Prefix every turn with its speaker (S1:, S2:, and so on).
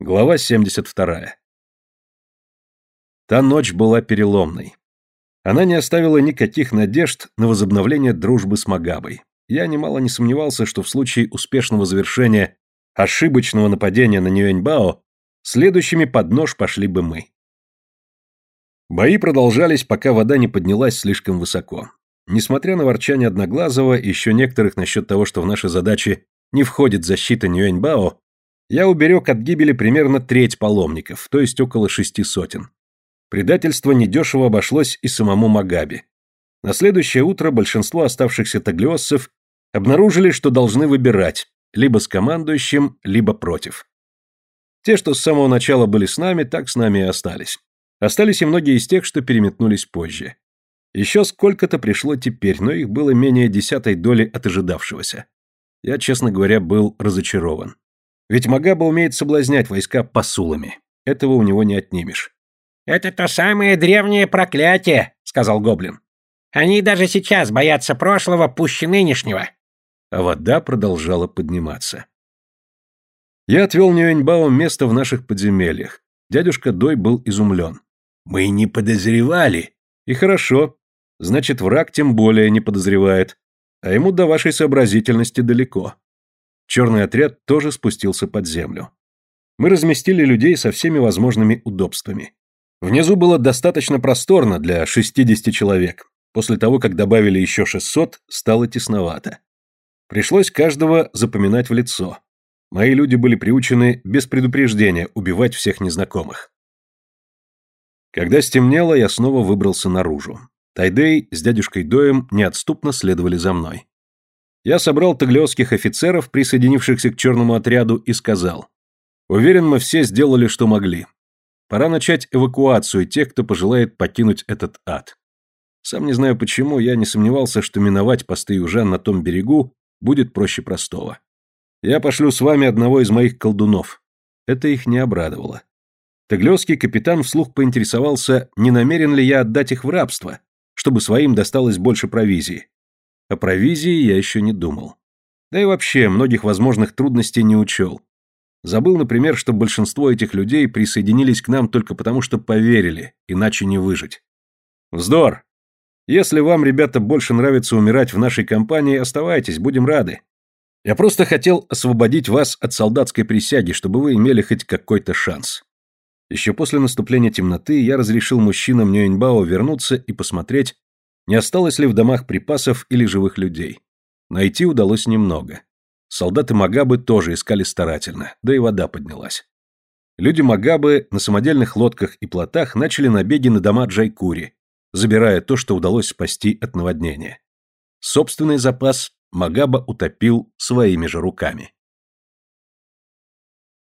S1: Глава 72. Та ночь была переломной. Она не оставила никаких надежд на возобновление дружбы с Магабой. Я немало не сомневался, что в случае успешного завершения ошибочного нападения на Нюэньбао следующими под нож пошли бы мы. Бои продолжались, пока вода не поднялась слишком высоко. Несмотря на ворчание Одноглазого и еще некоторых насчет того, что в наши задачи не входит защита Нюэньбао, я уберег от гибели примерно треть паломников, то есть около шести сотен. Предательство недешево обошлось и самому Магаби. На следующее утро большинство оставшихся таглиоссов обнаружили, что должны выбирать, либо с командующим, либо против. Те, что с самого начала были с нами, так с нами и остались. Остались и многие из тех, что переметнулись позже. Еще сколько-то пришло теперь, но их было менее десятой доли от ожидавшегося. Я, честно говоря, был разочарован. Ведь Магаба умеет соблазнять войска посулами. Этого у него не отнимешь.
S2: «Это то самое древнее проклятие», — сказал Гоблин. «Они даже сейчас боятся прошлого пуще нынешнего».
S1: А вода продолжала подниматься. Я отвел Нюэньбао место в наших подземельях. Дядюшка Дой был изумлен. «Мы не подозревали». «И хорошо. Значит, враг тем более не подозревает. А ему до вашей сообразительности далеко. Черный отряд тоже спустился под землю. Мы разместили людей со всеми возможными удобствами. Внизу было достаточно просторно для 60 человек. После того, как добавили еще 600, стало тесновато. Пришлось каждого запоминать в лицо. Мои люди были приучены без предупреждения убивать всех незнакомых. Когда стемнело, я снова выбрался наружу. Тайдей с дядюшкой Доем неотступно следовали за мной. Я собрал таглиосских офицеров, присоединившихся к черному отряду, и сказал. Уверен, мы все сделали, что могли. Пора начать эвакуацию тех, кто пожелает покинуть этот ад. Сам не знаю почему, я не сомневался, что миновать посты южан на том берегу будет проще простого. Я пошлю с вами одного из моих колдунов. Это их не обрадовало. Таглиосский капитан вслух поинтересовался, не намерен ли я отдать их в рабство, чтобы своим досталось больше провизии. О провизии я еще не думал. Да и вообще, многих возможных трудностей не учел. Забыл, например, что большинство этих людей присоединились к нам только потому, что поверили, иначе не выжить. Вздор! Если вам, ребята, больше нравится умирать в нашей компании, оставайтесь, будем рады. Я просто хотел освободить вас от солдатской присяги, чтобы вы имели хоть какой-то шанс. Еще после наступления темноты я разрешил мужчинам Нюэньбао вернуться и посмотреть, не осталось ли в домах припасов или живых людей. Найти удалось немного. Солдаты Магабы тоже искали старательно, да и вода поднялась. Люди Магабы на самодельных лодках и плотах начали набеги на дома Джайкури, забирая то, что удалось спасти от наводнения. Собственный запас Магаба утопил своими же руками.